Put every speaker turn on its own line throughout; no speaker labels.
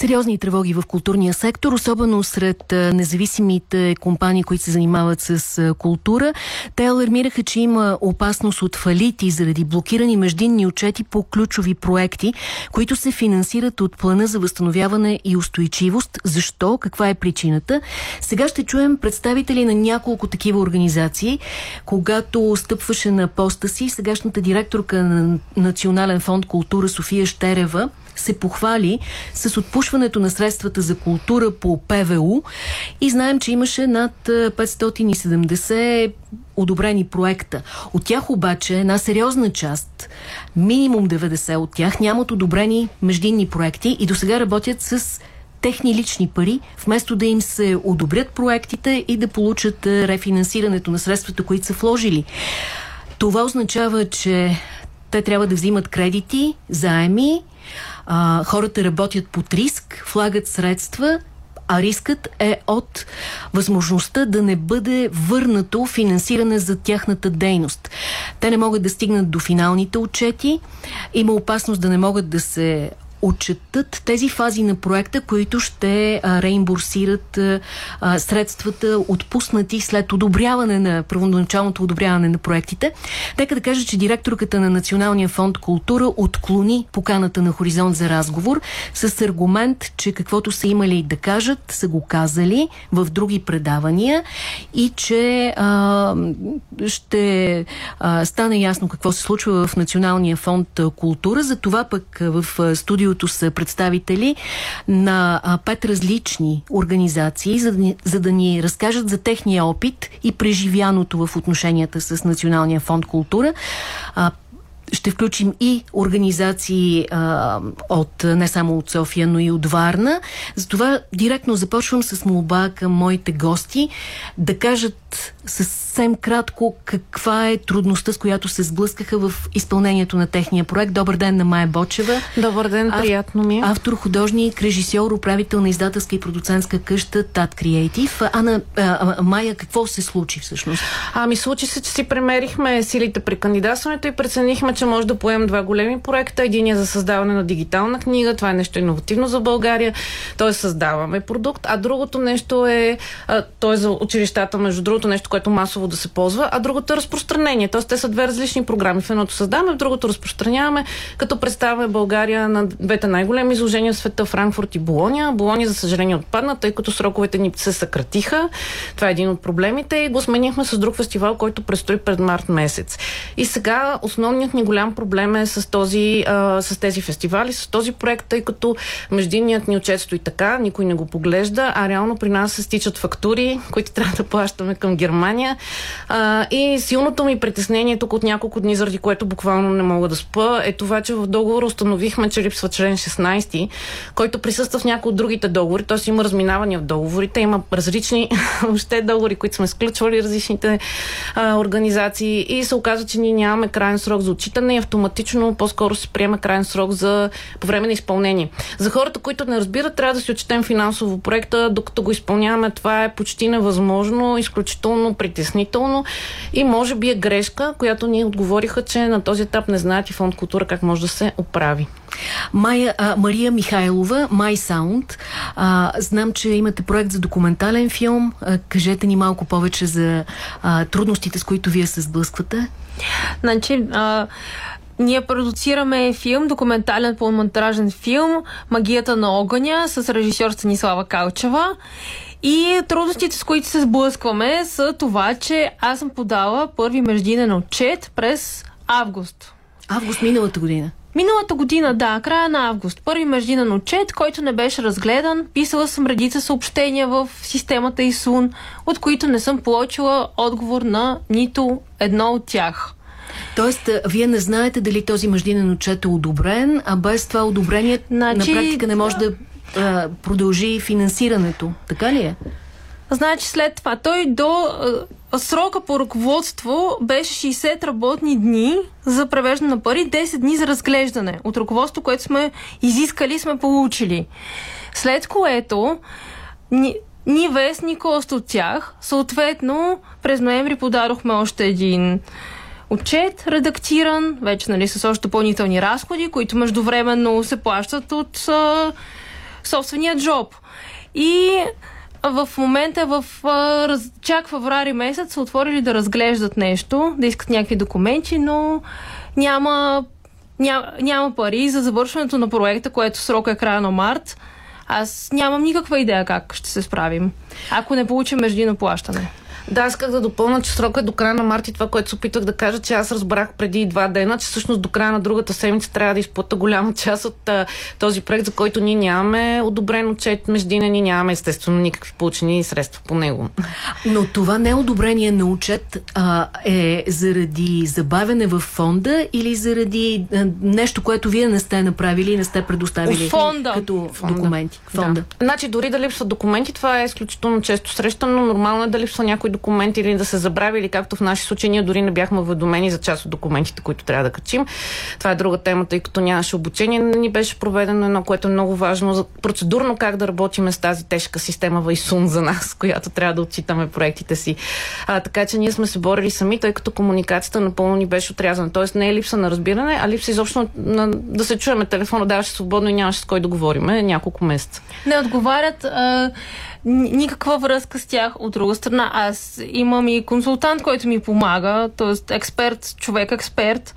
Сериозни тревоги в културния сектор, особено сред независимите компании, които се занимават с култура. Те алармираха, че има опасност от фалити заради блокирани междинни отчети по ключови проекти, които се финансират от плана за възстановяване и устойчивост. Защо? Каква е причината? Сега ще чуем представители на няколко такива организации. Когато стъпваше на поста си, сегашната директорка на Национален фонд култура София Штерева се похвали с отпушването на средствата за култура по ПВУ и знаем, че имаше над 570 одобрени проекта. От тях обаче една сериозна част, минимум 90 от тях, нямат одобрени междинни проекти и до сега работят с техни лични пари, вместо да им се одобрят проектите и да получат рефинансирането на средствата, които са вложили. Това означава, че те трябва да взимат кредити, заеми, а, хората работят под риск, влагат средства, а рискът е от възможността да не бъде върнато финансиране за тяхната дейност. Те не могат да стигнат до финалните отчети, има опасност да не могат да се отчетат тези фази на проекта, които ще а, реимбурсират а, средствата отпуснати след одобряване на първоначалното одобряване на проектите. Нека да кажа, че директорката на Националния фонд култура отклони поканата на Хоризонт за разговор с аргумент, че каквото са имали да кажат, са го казали в други предавания и че а, ще а, стане ясно какво се случва в Националния фонд култура. За това пък в студио студиото са представители на пет различни организации, за да, ни, за да ни разкажат за техния опит и преживяното в отношенията с Националния фонд култура. А, ще включим и организации а, от не само от София, но и от Варна. Затова директно започвам с молба към моите гости да кажат съвсем кратко каква е трудността, с която се сблъскаха в изпълнението на техния проект. Добър ден на Майя Бочева.
Добър ден, Ав... приятно ми. Е.
Автор, художник, режисьор, управител на издателска и продуцентска къща Тат Креатив. Ана, а, Майя, какво се случи всъщност?
Ами случи се, че си премерихме силите при кандидатстването и преценихме, че може да поемем два големи проекта. Един е за създаване на дигитална книга, това е нещо иновативно за България, т.е. създаваме продукт, а другото нещо е, т.е. за училищата, между другото нещо, което масово да се ползва, а другото е разпространение. Т.е. те са две различни програми. В едното създаваме, в другото разпространяваме, като представяме България на двете най-големи изложения в света Франкфурт и Болония. Болония, за съжаление, отпадна, тъй като сроковете ни се съкратиха. Това е един от проблемите и го сменихме с друг фестивал, който предстои пред март месец. И сега основният ни голям проблем е с, този, а, с тези фестивали, с този проект, тъй като междинният ни отчет стои така, никой не го поглежда, а реално при нас се стичат фактури, които трябва да плащаме към Германия. А, и силното ми притеснение тук от няколко дни, заради което буквално не мога да спа, е това, че в договора установихме, че липсва член 16, който присъства в някои от другите договори, т.е. има разминавания в договорите, има различни въобще договори, които сме сключвали различните а, организации и се оказва, че ние нямаме крайен срок за отчитане и автоматично по-скоро се приема крайен срок за по време на изпълнение. За хората, които не разбират, трябва да си отчетем финансово проекта, докато го изпълняваме. Това е почти невъзможно, изключително притеснително и може би е грешка, която ни отговориха, че на този етап не знаят и фонд култура как може да се оправи.
Майя, а, Мария Михайлова, My Sound. А, знам, че имате проект за документален филм. А, кажете ни малко повече за а, трудностите, с които вие се сблъсквате.
Значи, а, ние продуцираме филм, документален пълномонтражен филм Магията на огъня с режисьор Станислава Калчева. И трудностите, с които се сблъскваме, са това, че аз съм подала първи междинен отчет през август.
Август миналата година?
Миналата година, да, края на август. Първи междинен отчет, който не беше разгледан. Писала съм редица съобщения в системата ИСУН, от които не съм получила отговор на нито едно от тях.
Тоест, вие не знаете дали този междинен отчет е одобрен, а без това одобрение значи, на практика не може да продължи финансирането. Така ли е?
Значи след това той до а, срока по ръководство беше 60 работни дни за превеждане на пари, 10 дни за разглеждане. От ръководство, което сме изискали, сме получили. След което ни, ни вестник от тях, съответно през ноември подарохме още един отчет, редактиран, вече нали, с още допълнителни разходи, които междувременно се плащат от а, собствения джоб. И в момента в раз, чак феврари месец са отворили да разглеждат нещо, да искат някакви документи, но няма, няма, няма пари за завършването на проекта, което срока е края на март. Аз нямам никаква идея как ще се справим, ако не получим междинно плащане.
Да, исках да допълна, че срока е до края на март и това, което се опитах да кажа, че аз разбрах преди два дена, че всъщност до края на другата седмица трябва да изплата голяма част от а, този проект, за който ние нямаме одобрен отчет междинен и нямаме естествено никакви получени средства по него.
Но това не е одобрение на отчет а, е заради забавяне в фонда или заради а, нещо, което вие не сте направили и не сте предоставили
фонда.
като
фонда.
документи?
Фонда. Да. Значи дори да липсват документи, това е изключително често срещано. Нормално е да липсва някой документ или да се забрави, или както в нашия случай ние дори не бяхме уведомени за част от документите, които трябва да качим. Това е друга тема, тъй като нямаше обучение. Ни беше проведено едно, което е много важно за процедурно как да работим с тази тежка система Вайсун за нас, която трябва да отчитаме проектите си. А, така че ние сме се борили сами, тъй като комуникацията напълно ни беше отрязана. Тоест не е липса на разбиране, а липса изобщо на, да се чуеме телефона, даваше свободно и нямаше с кой да говорим няколко месеца.
Не отговарят. А никаква връзка с тях. От друга страна, аз имам и консултант, който ми помага, т.е. експерт, човек експерт.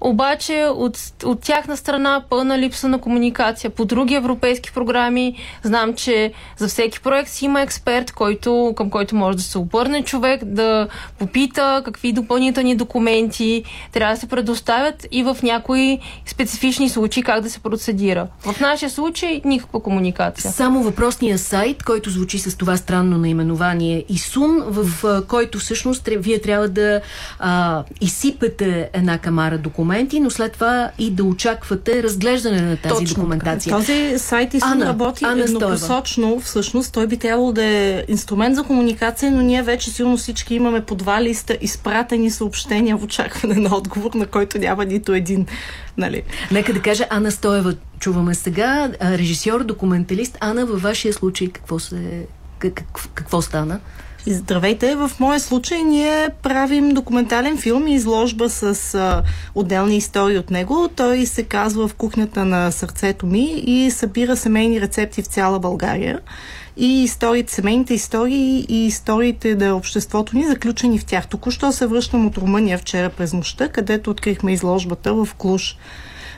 Обаче от, от тяхна страна пълна липса на комуникация. По други европейски програми знам, че за всеки проект си има експерт, който, към който може да се обърне човек, да попита какви допълнителни документи трябва да се предоставят и в някои специфични случаи как да се процедира. В нашия случай никаква комуникация.
Само въпросния сайт, който звучи с това странно наименование ИСУН, в който всъщност вие трябва да а, изсипете една камара документи но след това и да очаквате разглеждане на тази
Точно
документация.
Този сайт Ана, работи Ана еднопосочно. Всъщност той би трябвало да е инструмент за комуникация, но ние вече силно всички имаме по два листа изпратени съобщения в очакване на отговор, на който няма нито един. Нали?
Нека да кажа Ана Стоева. Чуваме сега. Режисьор, документалист. Ана, във вашия случай какво, се, какво, какво стана?
Здравейте! В моя случай ние правим документален филм и изложба с а, отделни истории от него. Той се казва В кухнята на сърцето ми и събира семейни рецепти в цяла България. И историите, семейните истории и историите на обществото ни, заключени в тях. Току-що се връщам от Румъния вчера през нощта, където открихме изложбата в Клуш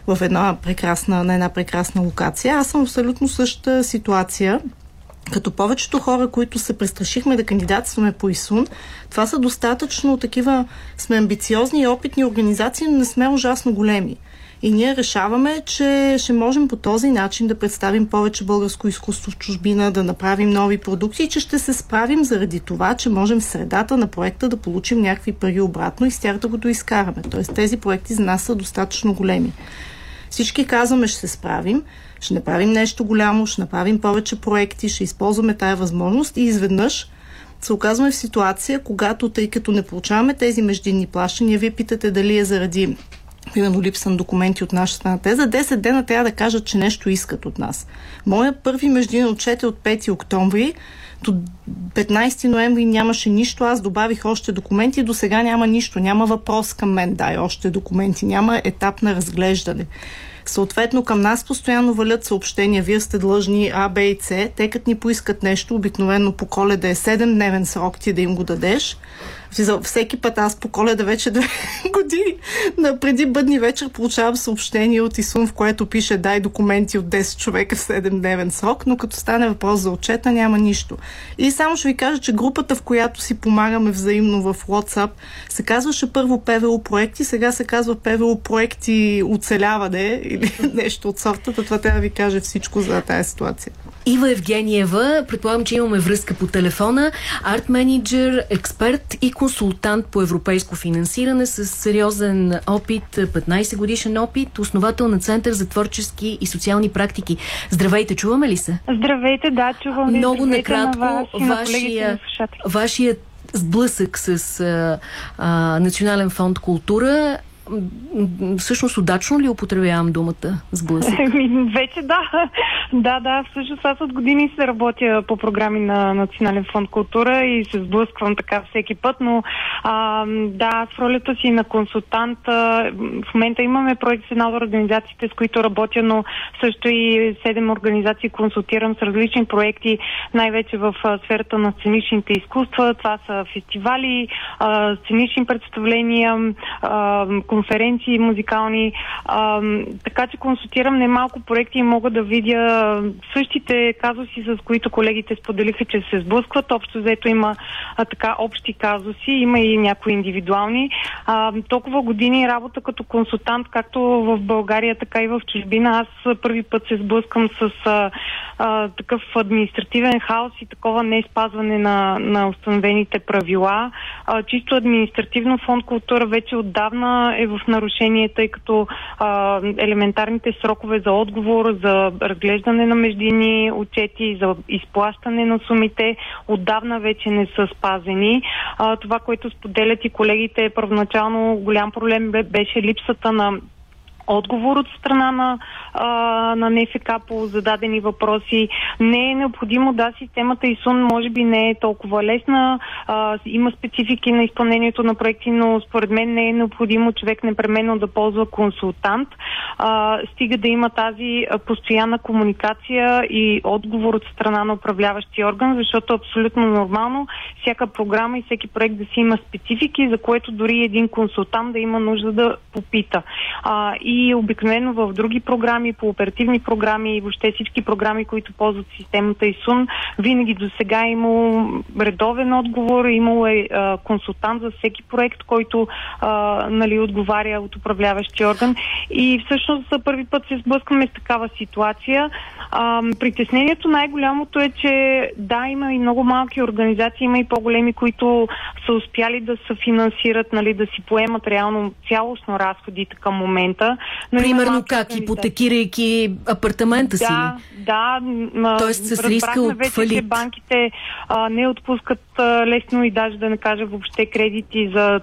в една прекрасна, на една прекрасна локация. Аз съм абсолютно същата ситуация като повечето хора, които се престрашихме да кандидатстваме по ИСУН, това са достатъчно такива, сме амбициозни и опитни организации, но не сме ужасно големи. И ние решаваме, че ще можем по този начин да представим повече българско изкуство в чужбина, да направим нови продукти и че ще се справим заради това, че можем в средата на проекта да получим някакви пари обратно и с тях да го доизкараме. Тоест тези проекти за нас са достатъчно големи. Всички казваме, ще се справим, ще направим нещо голямо, ще направим повече проекти, ще използваме тая възможност и изведнъж се оказваме в ситуация, когато, тъй като не получаваме тези междинни плащания, вие питате дали е заради примерно липса на документи от наша страна. Те за 10 дена трябва да кажат, че нещо искат от нас. Моя първи междинен отчет е от 5 октомври. До 15 ноември нямаше нищо. Аз добавих още документи. До сега няма нищо. Няма въпрос към мен. Дай още документи. Няма етап на разглеждане. Съответно, към нас постоянно валят съобщения. Вие сте длъжни А, Б и С. Те като ни поискат нещо, обикновено по коледа е 7-дневен срок ти да им го дадеш. Всеки път аз по коледа вече две години, на преди бъдни вечер получавам съобщение от Исун, в което пише дай документи от 10 човека в 7-дневен срок, но като стане въпрос за отчета няма нищо. И само ще ви кажа, че групата, в която си помагаме взаимно в WhatsApp, се казваше първо ПВО проекти, сега се казва ПВО проекти оцеляване или нещо от сорта. Това трябва да ви каже всичко за тази ситуация.
Ива Евгениева, предполагам, че имаме връзка по телефона, арт менеджер, експерт и консултант по европейско финансиране с сериозен опит, 15 годишен опит, основател на Център за творчески и социални практики. Здравейте, чуваме ли се?
Здравейте, да, чувам ви.
Много накратко, на вас, вашия, вашия сблъсък с а, а, Национален фонд култура всъщност удачно ли употребявам думата сблъсък?
Вече да. Да, да. Всъщност аз от години се работя по програми на Национален фонд култура и се сблъсквам така всеки път, но а, да, в ролята си на консултант а, в момента имаме проект с една от организациите, с които работя, но също и седем организации консултирам с различни проекти, най-вече в а, сферата на сценичните изкуства. Това са фестивали, а, сценични представления, а, конференции музикални. А, така че консултирам немалко проекти и мога да видя същите казуси, с които колегите споделиха, че се сблъскват. Общо взето има а, така общи казуси, има и някои индивидуални. А, толкова години работа като консултант, както в България, така и в чужбина. Аз първи път се сблъскам с а, а, такъв административен хаос и такова не спазване на, на установените правила. А, чисто административно фонд култура вече отдавна е в нарушение, тъй като а, елементарните срокове за отговор, за разглеждане на междинни отчети, за изплащане на сумите отдавна вече не са спазени. А, това, което споделят и колегите, първоначално голям проблем беше липсата на отговор от страна на, а, на НФК по зададени въпроси. Не е необходимо, да, системата ИСУН може би не е толкова лесна, а, има специфики на изпълнението на проекти, но според мен не е необходимо човек непременно да ползва консултант. А, стига да има тази постоянна комуникация и отговор от страна на управляващия орган, защото е абсолютно нормално всяка програма и всеки проект да си има специфики, за което дори един консултант да има нужда да попита. А, и и обикновено в други програми, по оперативни програми и въобще всички програми, които ползват системата ИСУН, винаги до сега е имало редовен отговор, имало е а, консултант за всеки проект, който а, нали, отговаря от управляващия орган. И всъщност за първи път се сблъскаме с такава ситуация. А, притеснението най-голямото е, че да, има и много малки организации, има и по-големи, които са успяли да се финансират, нали, да си поемат реално цялостно разходите към момента.
Но Примерно как? Ипотекирайки апартамента си?
Да, да.
Тоест с риска от
вече,
фалит.
че банките а, не отпускат а, лесно и даже да не кажа въобще кредити за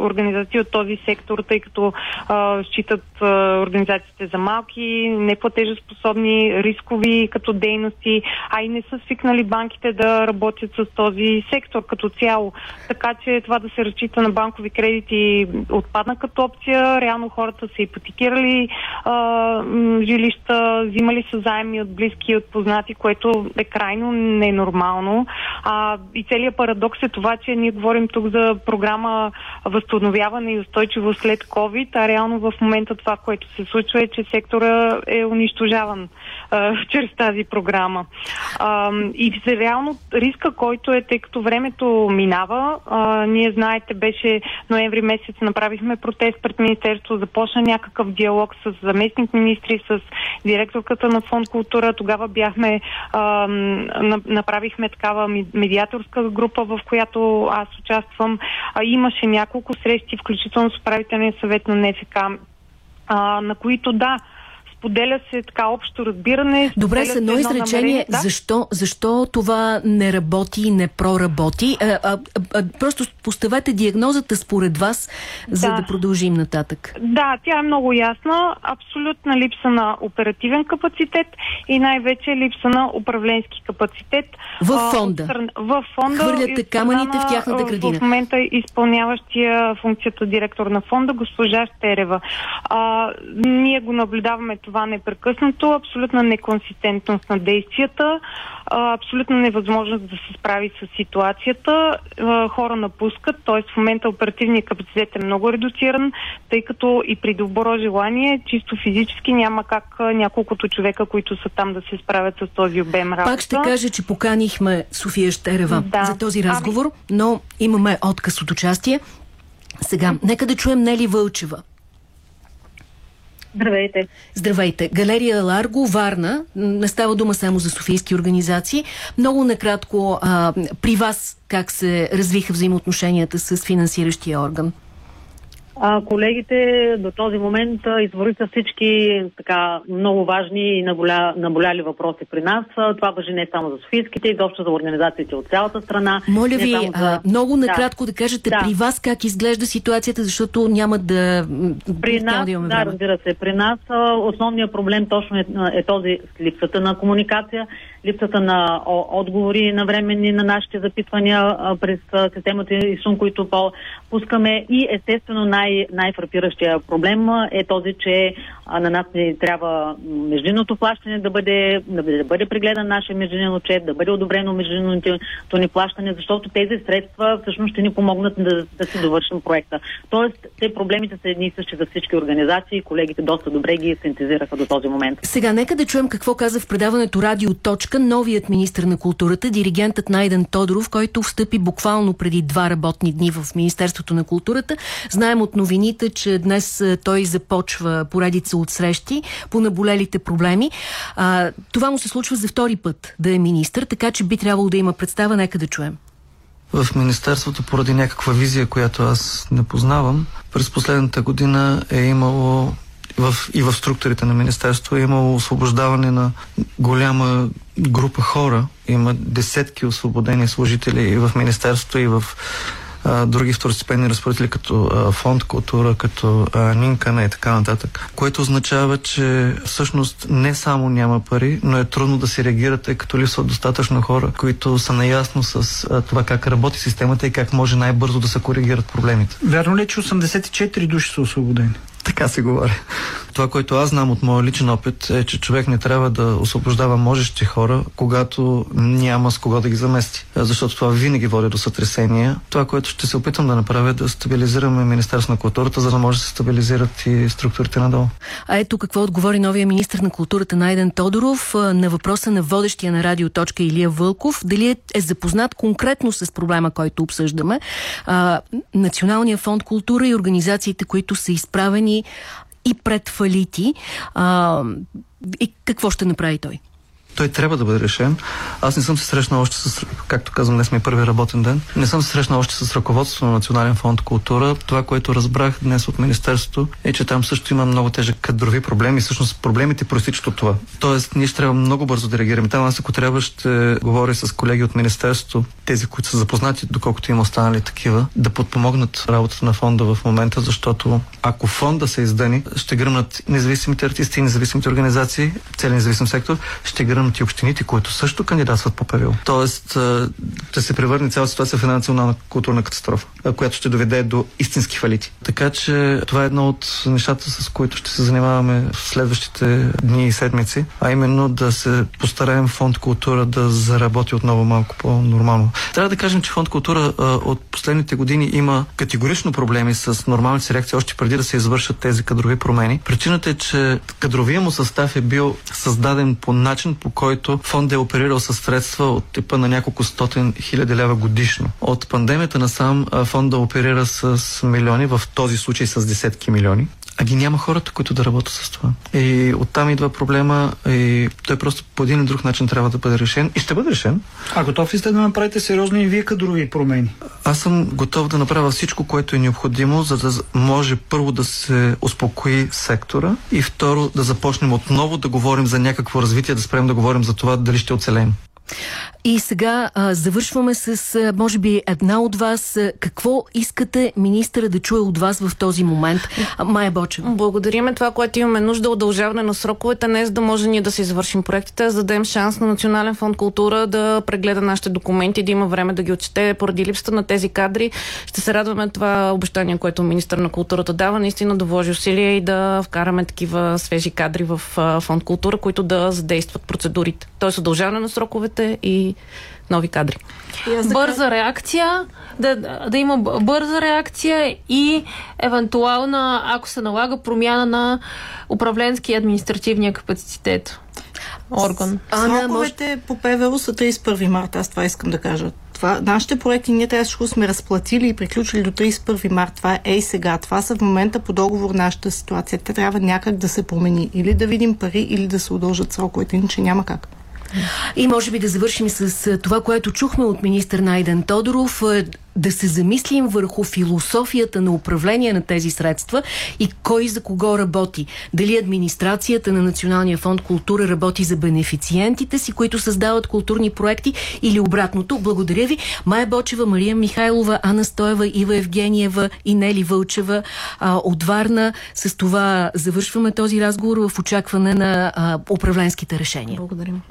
организации от този сектор, тъй като а, считат а, организациите за малки, неплатежоспособни, рискови като дейности, а и не са свикнали банките да работят с този сектор като цяло. Така че това да се разчита на банкови кредити отпадна като опция. Реално хората са ипотекирали а, жилища, взимали са заеми от близки от познати, което е крайно ненормално. А, и целият парадокс е това, че ние говорим тук за програма възстановяване и устойчиво след COVID, а реално в момента това, което се случва е, че сектора е унищожаван чрез тази програма. А, и реално риска, който е, тъй като времето минава, а, ние знаете, беше ноември месец, направихме протест пред Министерство, започна някакъв диалог с заместник министри, с директорката на фонд култура. Тогава бяхме, а, направихме такава медиаторска група, в която аз участвам. А, имаше няколко срещи, включително с управителния съвет на НФК, а, на които да, споделя се така общо разбиране.
Добре, с едно изречение, да? защо, защо това не работи и не проработи? А, а, а, просто поставете диагнозата според вас, за да. продължим нататък.
Да, тя е много ясна. Абсолютна липса на оперативен капацитет и най-вече липса на управленски капацитет.
В фонда?
В фонда.
Хвърляте камъните в тяхната градина.
В момента изпълняващия функцията директор на фонда, госпожа Штерева. А, ние го наблюдаваме това непрекъснато, абсолютна неконсистентност на действията, абсолютна невъзможност да се справи с ситуацията. Хора напускат, т.е. в момента оперативният капацитет е много редуциран, тъй като и при добро желание, чисто физически няма как няколкото човека, които са там да се справят с този обем работа.
Пак ще кажа, че поканихме София Щерева да. за този разговор, ами... но имаме отказ от участие. Сега, нека да чуем Нели Вълчева.
Здравейте.
Здравейте. Галерия Ларго, Варна. Не става дума само за софийски организации. Много накратко, а, при вас как се развиха взаимоотношенията с финансиращия орган?
А, колегите до този момент извориха всички така много важни и наболя, наболяли въпроси при нас. Това въжи не само за Софийските, изобщо за организациите от цялата страна.
Моля ви, за... а, много накратко да, да кажете да. при вас как изглежда ситуацията, защото няма да...
При нас, да, да, разбира се, при нас основният проблем точно е, е този липсата на комуникация, липсата на отговори на временни на нашите запитвания през системата ИСУН, които пускаме и естествено най- най-фрапиращия проблем е този, че на нас ни трябва междинното плащане да бъде, да бъде прегледан нашия междинен отчет, да бъде одобрено междинното ни плащане, защото тези средства всъщност ще ни помогнат да, да си довършим проекта. Тоест, те проблемите са едни и същи за всички организации. Колегите доста добре ги синтезираха до този момент.
Сега, нека да чуем какво каза в предаването Радио Точка новият министр на културата, диригентът Найден Тодоров, който встъпи буквално преди два работни дни в Министерството на културата. Знаем от новините, че днес той започва поредица от срещи по наболелите проблеми. А, това му се случва за втори път да е министр, така че би трябвало да има представа. Нека да чуем.
В Министерството, поради някаква визия, която аз не познавам, през последната година е имало в, и в структурите на Министерство е имало освобождаване на голяма група хора. Има десетки освободени служители и в Министерството, и в а, други второстепенни разпоредители, като а, фонд култура, като а, Нинкана и така нататък. Което означава, че всъщност не само няма пари, но е трудно да се реагира, тъй като липсват достатъчно хора, които са наясно с а, това как работи системата и как може най-бързо да се коригират проблемите.
Вярно ли, е, че 84 души са освободени?
Така се говори. Това, което аз знам от моя личен опит е, че човек не трябва да освобождава можещи хора, когато няма с кого да ги замести. Защото това винаги води до сътресения. Това, което ще се опитам да направя е да стабилизираме Министерство на културата, за да може да се стабилизират и структурите надолу.
А ето какво отговори новия министр на културата Найден Тодоров на въпроса на водещия на радио точка Илия Вълков. Дали е, е запознат конкретно с проблема, който обсъждаме. А, Националния фонд култура и организациите, които са изправени и пред фалити. А, и какво ще направи той?
Той трябва да бъде решен. Аз не съм се срещнал още с, както казвам, днес ми е първи работен ден, не съм се срещнал още с ръководството на Национален фонд култура. Това, което разбрах днес от Министерството, е, че там също има много тежък кадрови проблеми. Всъщност проблемите проистичат от това. Тоест, ние ще трябва много бързо да реагираме. Там аз, ако трябва, ще говоря с колеги от Министерството, тези, които са запознати, доколкото има останали такива, да подпомогнат работата на фонда в момента, защото ако фонда се издъни, ще гръмнат независимите артисти независимите организации, целият независим сектор, ще гръмнат и общините, които също кандидатстват по ПВО. Тоест, да се превърне цялата ситуация в една национална културна катастрофа, която ще доведе до истински фалити. Така че това е едно от нещата, с които ще се занимаваме в следващите дни и седмици, а именно да се постараем фонд култура да заработи отново малко по-нормално. Трябва да кажем, че фонд култура от последните години има категорично проблеми с нормалните си реакции, още преди да се извършат тези кадрови промени. Причината е, че кадровия му състав е бил създаден по начин, по който фонд е оперирал със средства от типа на няколко стотин хиляди лева годишно. От пандемията насам фонда оперира с милиони, в този случай с десетки милиони а ги няма хората, които да работят с това. И оттам идва проблема и той просто по един или друг начин трябва да бъде решен и ще бъде решен.
А готов ли сте да направите сериозни и вие кадрови промени?
Аз съм готов да направя всичко, което е необходимо, за да може първо да се успокои сектора и второ да започнем отново да говорим за някакво развитие, да спрем да говорим за това дали ще оцелеем.
И сега а, завършваме с, а, може би, една от вас. Какво искате министъра да чуе от вас в този момент? А, Майя Бочева.
Благодариме това, което имаме нужда удължаване на сроковете, не за да може ние да си завършим проектите, а за да дадем шанс на Национален фонд култура да прегледа нашите документи, да има време да ги отчете поради липсата на тези кадри. Ще се радваме това обещание, което министър на културата дава, наистина да вложи усилия и да вкараме такива свежи кадри в фонд култура, които да задействат процедурите. Тоест удължаване на сроковете и нови кадри.
Бърза реакция, да, да има бърза реакция и евентуална, ако се налага, промяна на управленски и административния капацитет орган.
Сроковете може... по ПВО са 31 марта, аз това искам да кажа. Това, нашите проекти ние трябва да сме разплатили и приключили до 31 марта. Това е ей сега. Това са в момента по договор нашата ситуация. Те трябва някак да се промени. Или да видим пари, или да се удължат сроковете, иначе няма как.
И може би да завършим с това, което чухме от министър Найден Тодоров да се замислим върху философията на управление на тези средства и кой за кого работи. Дали администрацията на Националния фонд култура работи за бенефициентите си, които създават културни проекти или обратното. Благодаря ви. Майя Бочева, Мария Михайлова, Ана Стоева, Ива Евгениева и Нели Вълчева а, от Варна. С това завършваме този разговор в очакване на управленските решения.
Благодарим.